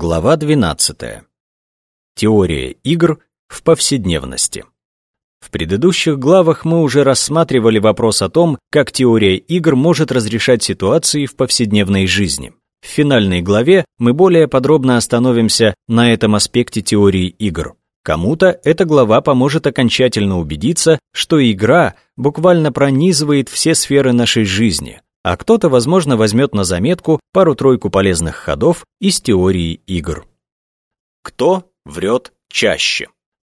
Глава 12. Теория игр в повседневности. В предыдущих главах мы уже рассматривали вопрос о том, как теория игр может разрешать ситуации в повседневной жизни. В финальной главе мы более подробно остановимся на этом аспекте теории игр. Кому-то эта глава поможет окончательно убедиться, что игра буквально пронизывает все сферы нашей жизни – а кто-то, возможно, возьмет на заметку пару-тройку полезных ходов из теории игр. Кто врет чаще?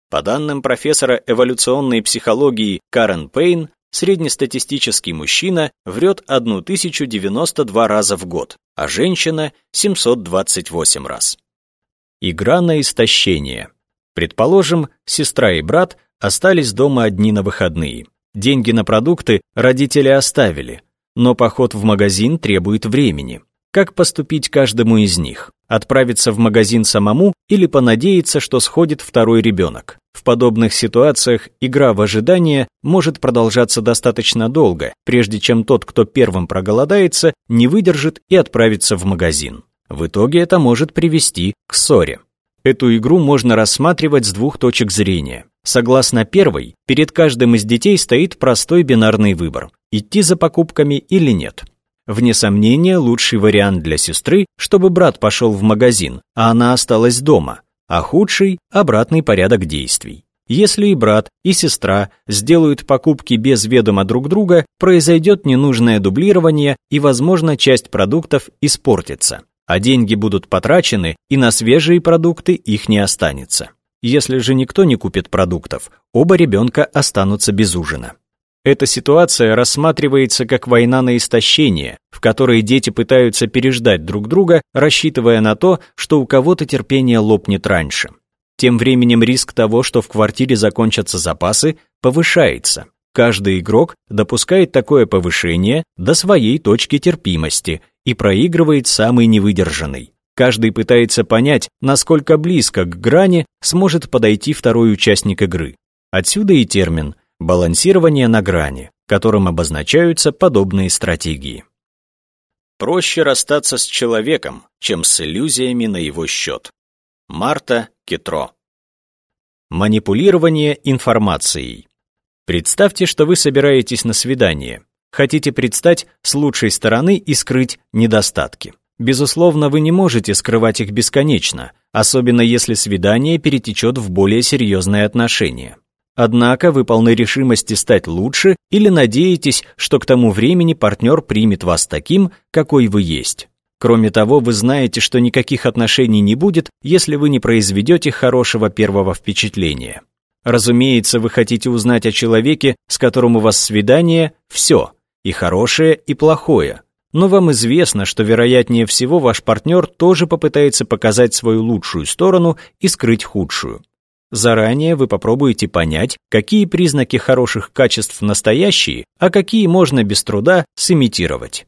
По данным профессора эволюционной психологии Карен Пейн, среднестатистический мужчина врет 1092 раза в год, а женщина – 728 раз. Игра на истощение. Предположим, сестра и брат остались дома одни на выходные. Деньги на продукты родители оставили, но поход в магазин требует времени. Как поступить каждому из них? Отправиться в магазин самому или понадеяться, что сходит второй ребенок? В подобных ситуациях игра в ожидание может продолжаться достаточно долго, прежде чем тот, кто первым проголодается, не выдержит и отправится в магазин. В итоге это может привести к ссоре. Эту игру можно рассматривать с двух точек зрения. Согласно первой, перед каждым из детей стоит простой бинарный выбор – идти за покупками или нет. Вне сомнения, лучший вариант для сестры, чтобы брат пошел в магазин, а она осталась дома, а худший – обратный порядок действий. Если и брат, и сестра сделают покупки без ведома друг друга, произойдет ненужное дублирование и, возможно, часть продуктов испортится а деньги будут потрачены, и на свежие продукты их не останется. Если же никто не купит продуктов, оба ребенка останутся без ужина. Эта ситуация рассматривается как война на истощение, в которой дети пытаются переждать друг друга, рассчитывая на то, что у кого-то терпение лопнет раньше. Тем временем риск того, что в квартире закончатся запасы, повышается. Каждый игрок допускает такое повышение до своей точки терпимости и проигрывает самый невыдержанный. Каждый пытается понять, насколько близко к грани сможет подойти второй участник игры. Отсюда и термин «балансирование на грани», которым обозначаются подобные стратегии. Проще расстаться с человеком, чем с иллюзиями на его счет. Марта Кетро. Манипулирование информацией. Представьте, что вы собираетесь на свидание. Хотите предстать с лучшей стороны и скрыть недостатки. Безусловно, вы не можете скрывать их бесконечно, особенно если свидание перетечет в более серьезные отношения. Однако вы полны решимости стать лучше или надеетесь, что к тому времени партнер примет вас таким, какой вы есть. Кроме того, вы знаете, что никаких отношений не будет, если вы не произведете хорошего первого впечатления. Разумеется, вы хотите узнать о человеке, с которым у вас свидание, все – и хорошее, и плохое. Но вам известно, что вероятнее всего ваш партнер тоже попытается показать свою лучшую сторону и скрыть худшую. Заранее вы попробуете понять, какие признаки хороших качеств настоящие, а какие можно без труда сымитировать.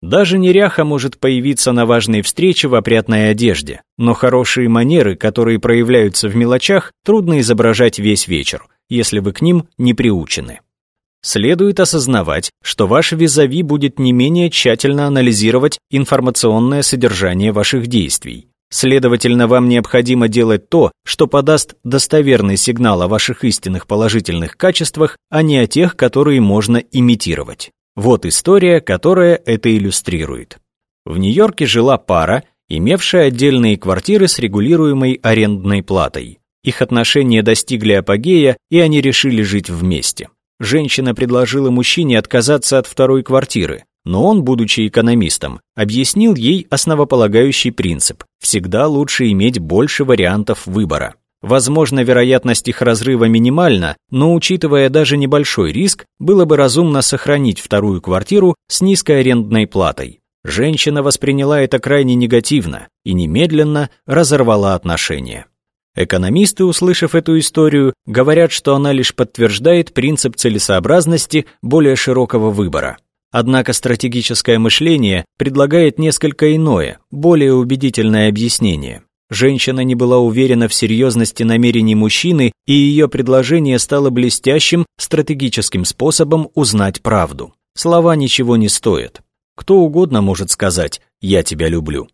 Даже неряха может появиться на важной встрече в опрятной одежде, но хорошие манеры, которые проявляются в мелочах, трудно изображать весь вечер, если вы к ним не приучены. Следует осознавать, что ваш визави будет не менее тщательно анализировать информационное содержание ваших действий. Следовательно, вам необходимо делать то, что подаст достоверный сигнал о ваших истинных положительных качествах, а не о тех, которые можно имитировать. Вот история, которая это иллюстрирует. В Нью-Йорке жила пара, имевшая отдельные квартиры с регулируемой арендной платой. Их отношения достигли апогея, и они решили жить вместе. Женщина предложила мужчине отказаться от второй квартиры, но он, будучи экономистом, объяснил ей основополагающий принцип – всегда лучше иметь больше вариантов выбора. Возможно, вероятность их разрыва минимальна, но учитывая даже небольшой риск, было бы разумно сохранить вторую квартиру с низкой арендной платой. Женщина восприняла это крайне негативно и немедленно разорвала отношения. Экономисты, услышав эту историю, говорят, что она лишь подтверждает принцип целесообразности более широкого выбора. Однако стратегическое мышление предлагает несколько иное, более убедительное объяснение. Женщина не была уверена в серьезности намерений мужчины, и ее предложение стало блестящим стратегическим способом узнать правду. Слова ничего не стоят. Кто угодно может сказать «я тебя люблю».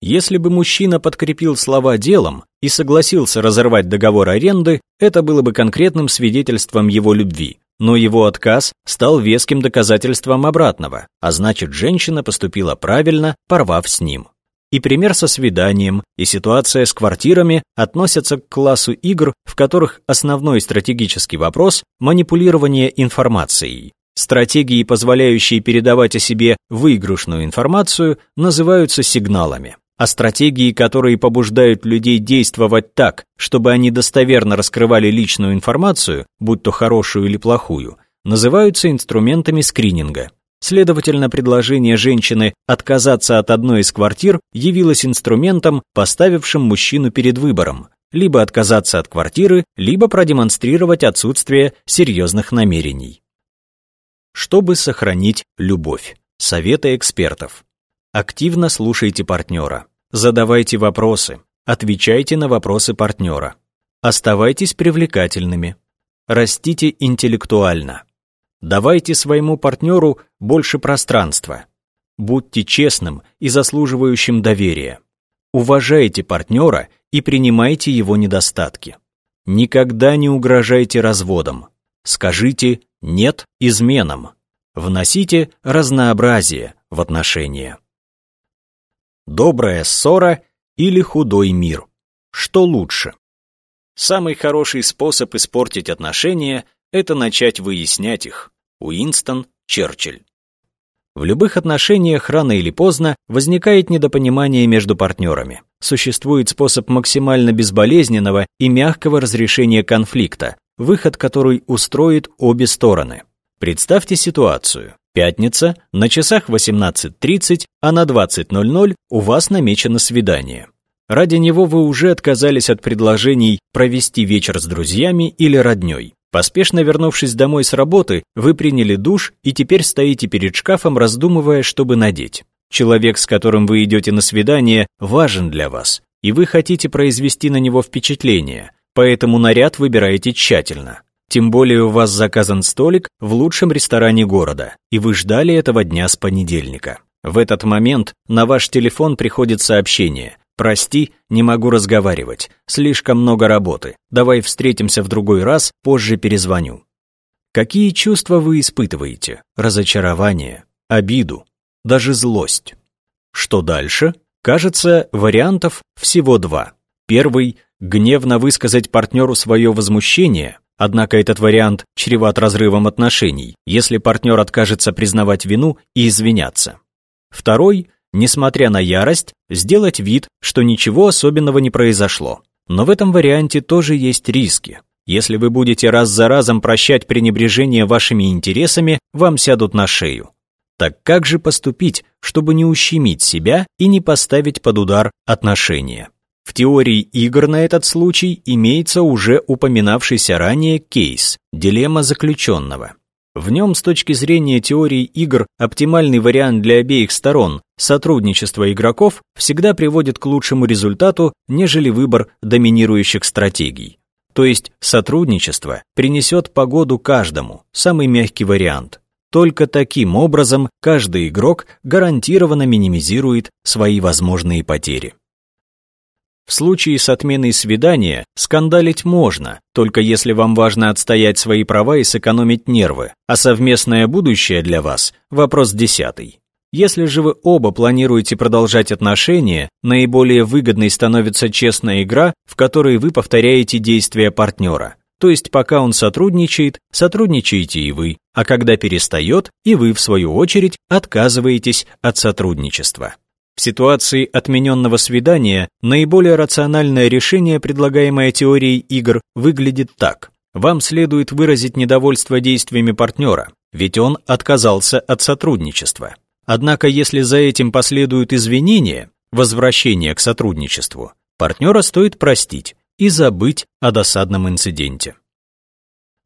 Если бы мужчина подкрепил слова делом и согласился разорвать договор аренды, это было бы конкретным свидетельством его любви. Но его отказ стал веским доказательством обратного, а значит, женщина поступила правильно, порвав с ним. И пример со свиданием, и ситуация с квартирами относятся к классу игр, в которых основной стратегический вопрос – манипулирование информацией. Стратегии, позволяющие передавать о себе выигрышную информацию, называются сигналами а стратегии, которые побуждают людей действовать так, чтобы они достоверно раскрывали личную информацию, будь то хорошую или плохую, называются инструментами скрининга. Следовательно, предложение женщины отказаться от одной из квартир явилось инструментом, поставившим мужчину перед выбором либо отказаться от квартиры, либо продемонстрировать отсутствие серьезных намерений. Чтобы сохранить любовь. Советы экспертов. Активно слушайте партнера. Задавайте вопросы, отвечайте на вопросы партнера. Оставайтесь привлекательными. Растите интеллектуально. Давайте своему партнеру больше пространства. Будьте честным и заслуживающим доверия. Уважайте партнера и принимайте его недостатки. Никогда не угрожайте разводом. Скажите «нет» изменам. Вносите разнообразие в отношения. Добрая ссора или худой мир? Что лучше? Самый хороший способ испортить отношения – это начать выяснять их. Уинстон Черчилль. В любых отношениях рано или поздно возникает недопонимание между партнерами. Существует способ максимально безболезненного и мягкого разрешения конфликта, выход который устроит обе стороны. Представьте ситуацию. Пятница, на часах 18.30, а на 20.00 у вас намечено свидание. Ради него вы уже отказались от предложений провести вечер с друзьями или роднёй. Поспешно вернувшись домой с работы, вы приняли душ и теперь стоите перед шкафом, раздумывая, чтобы надеть. Человек, с которым вы идете на свидание, важен для вас, и вы хотите произвести на него впечатление, поэтому наряд выбираете тщательно. Тем более у вас заказан столик в лучшем ресторане города, и вы ждали этого дня с понедельника. В этот момент на ваш телефон приходит сообщение. «Прости, не могу разговаривать. Слишком много работы. Давай встретимся в другой раз, позже перезвоню». Какие чувства вы испытываете? Разочарование, обиду, даже злость. Что дальше? Кажется, вариантов всего два. Первый – гневно высказать партнеру свое возмущение, Однако этот вариант чреват разрывом отношений, если партнер откажется признавать вину и извиняться. Второй, несмотря на ярость, сделать вид, что ничего особенного не произошло. Но в этом варианте тоже есть риски. Если вы будете раз за разом прощать пренебрежение вашими интересами, вам сядут на шею. Так как же поступить, чтобы не ущемить себя и не поставить под удар отношения? В теории игр на этот случай имеется уже упоминавшийся ранее кейс «Дилемма заключенного». В нем с точки зрения теории игр оптимальный вариант для обеих сторон сотрудничество игроков всегда приводит к лучшему результату, нежели выбор доминирующих стратегий. То есть сотрудничество принесет погоду каждому, самый мягкий вариант. Только таким образом каждый игрок гарантированно минимизирует свои возможные потери. В случае с отменой свидания скандалить можно, только если вам важно отстоять свои права и сэкономить нервы, а совместное будущее для вас – вопрос десятый. Если же вы оба планируете продолжать отношения, наиболее выгодной становится честная игра, в которой вы повторяете действия партнера. То есть пока он сотрудничает, сотрудничаете и вы, а когда перестает, и вы, в свою очередь, отказываетесь от сотрудничества. В ситуации отмененного свидания наиболее рациональное решение, предлагаемое теорией игр, выглядит так. Вам следует выразить недовольство действиями партнера, ведь он отказался от сотрудничества. Однако если за этим последуют извинения, возвращение к сотрудничеству, партнера стоит простить и забыть о досадном инциденте.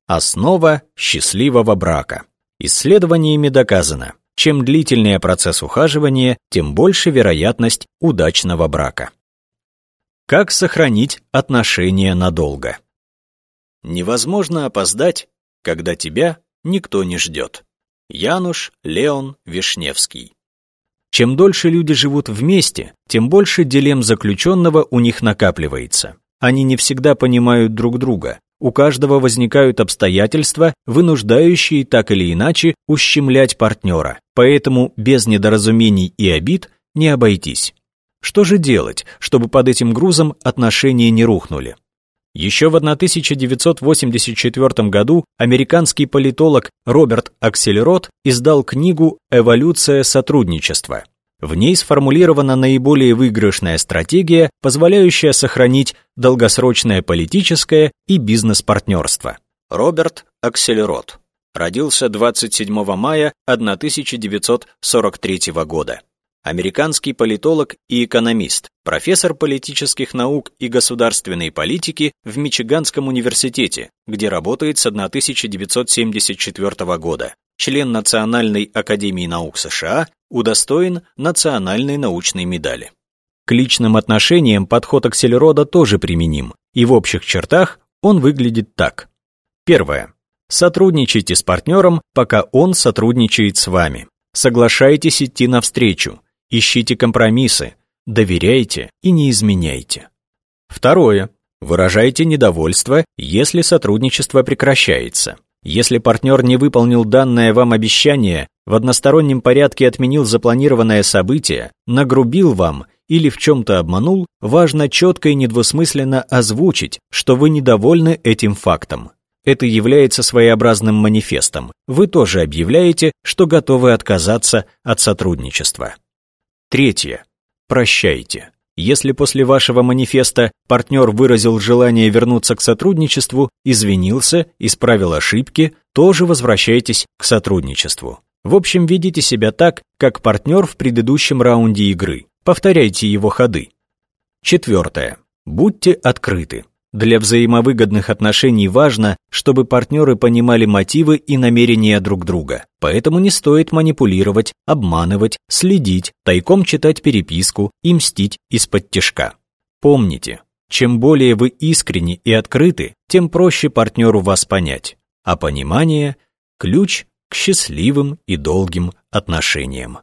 Основа счастливого брака. Исследованиями доказано, чем длительнее процесс ухаживания, тем больше вероятность удачного брака. Как сохранить отношения надолго? Невозможно опоздать, когда тебя никто не ждет. Януш Леон Вишневский Чем дольше люди живут вместе, тем больше дилемм заключенного у них накапливается. Они не всегда понимают друг друга. У каждого возникают обстоятельства, вынуждающие так или иначе ущемлять партнера. Поэтому без недоразумений и обид не обойтись. Что же делать, чтобы под этим грузом отношения не рухнули? Еще в 1984 году американский политолог Роберт Акселерот издал книгу «Эволюция сотрудничества». В ней сформулирована наиболее выигрышная стратегия, позволяющая сохранить долгосрочное политическое и бизнес-партнерство. Роберт Акселерот родился 27 мая 1943 года американский политолог и экономист, профессор политических наук и государственной политики в Мичиганском университете, где работает с 1974 года, член Национальной академии наук США, удостоен Национальной научной медали. К личным отношениям подход Акселерода тоже применим, и в общих чертах он выглядит так. Первое. Сотрудничайте с партнером, пока он сотрудничает с вами. Соглашайтесь идти навстречу, Ищите компромиссы, доверяйте и не изменяйте. Второе. Выражайте недовольство, если сотрудничество прекращается. Если партнер не выполнил данное вам обещание, в одностороннем порядке отменил запланированное событие, нагрубил вам или в чем-то обманул, важно четко и недвусмысленно озвучить, что вы недовольны этим фактом. Это является своеобразным манифестом. Вы тоже объявляете, что готовы отказаться от сотрудничества. Третье. Прощайте. Если после вашего манифеста партнер выразил желание вернуться к сотрудничеству, извинился, исправил ошибки, тоже возвращайтесь к сотрудничеству. В общем, ведите себя так, как партнер в предыдущем раунде игры. Повторяйте его ходы. Четвертое. Будьте открыты. Для взаимовыгодных отношений важно, чтобы партнеры понимали мотивы и намерения друг друга. Поэтому не стоит манипулировать, обманывать, следить, тайком читать переписку и мстить из-под тяжка. Помните, чем более вы искренни и открыты, тем проще партнеру вас понять. А понимание – ключ к счастливым и долгим отношениям.